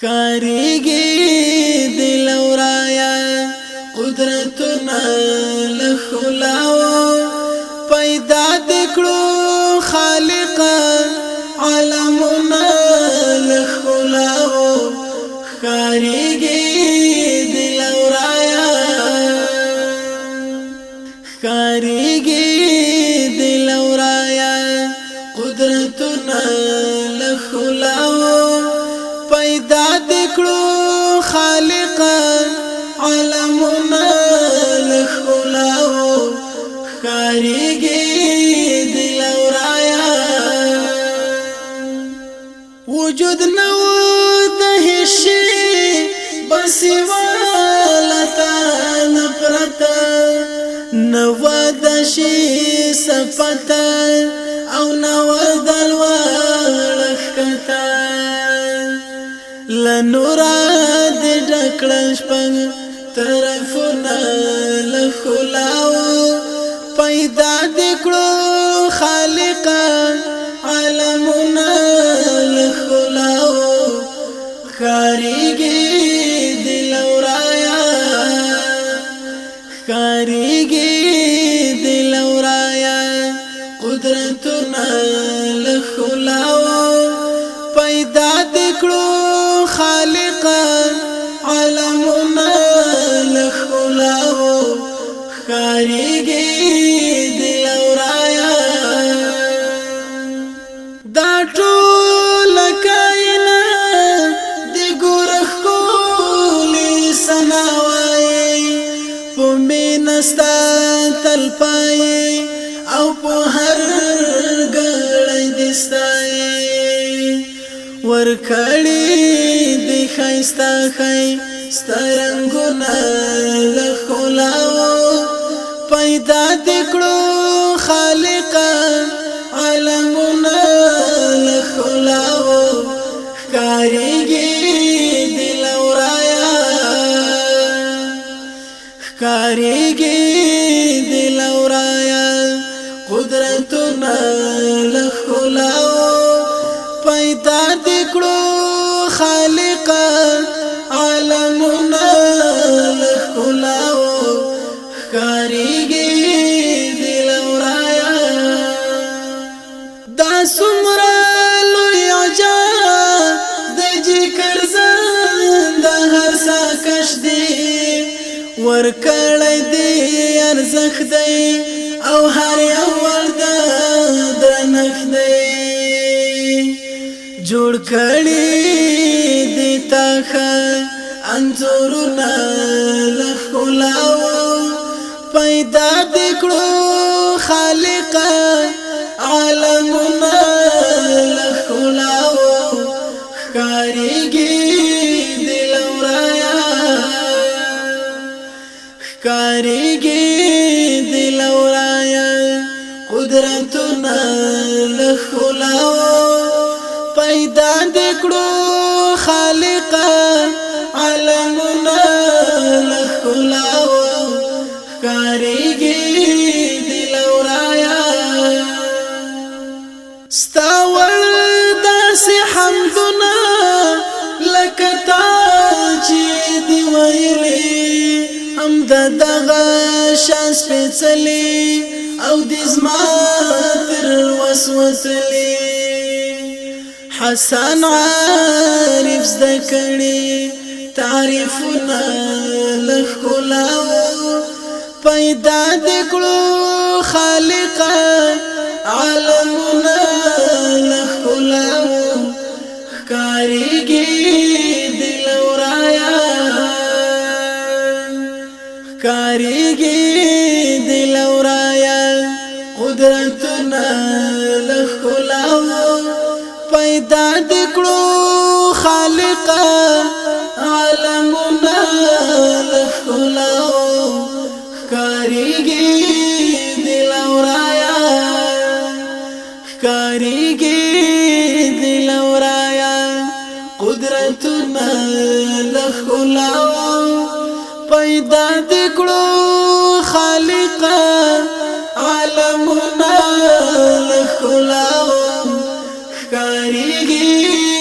خارېږي دل اورایا قدرتنا لخلاو پیدا دکړو خالق علا امداد کړو خالق عالمنا لخلاو خاريږي دل ورایا وجود نو د هشي بس ولتا نفرتا نو د شي صفتا او نو لنورا د ډکړن شپنګ طرفونه لخلاو پیدا دکړو خالق عالمونه لخلاو خاريږي دلورایا خاريږي دلورایا قدرتونه لخلاو پیدا دکړو ښکاریږي دل اورایا دا ټول کائنات د ګور خولې سناوي په مینستا تل پای او په هر ګړې دستای ور کړې د خیستا خی سترنګونه لخوا پیدا دکړو خالق عالمنا لخلاو ښکاریږي دل ورایا ښکاریږي دل ورایا قدرتنا لخلاو پیدا دکړو خالق عالمنا لخلاو ښکاریږي ورکړی دی ارزخ دی او هر یو ورد درنخ دی جوړ کړی دی تاخه انزورنا لخلاو پیدا دکړو خالقا قدرتونه لخلاو پیدا دکړو خالق عالمونه لخلاو کاریږي دلورایا استاور داس حمدونه لکه تاج دی ویلي هم دغه شان سپېڅلي او د تر وسوسلي حسن عارف تعرفنا تعریفنا لخلاو پیدا دکړو خالقا کاریږي دلورایا قدرتنا لخلاو پیدا دکړو خالق عالمنا لخلاو کاریږي دلورایا کاریږي پیدا دکړو خالق عالمنا لخلاو خاريږي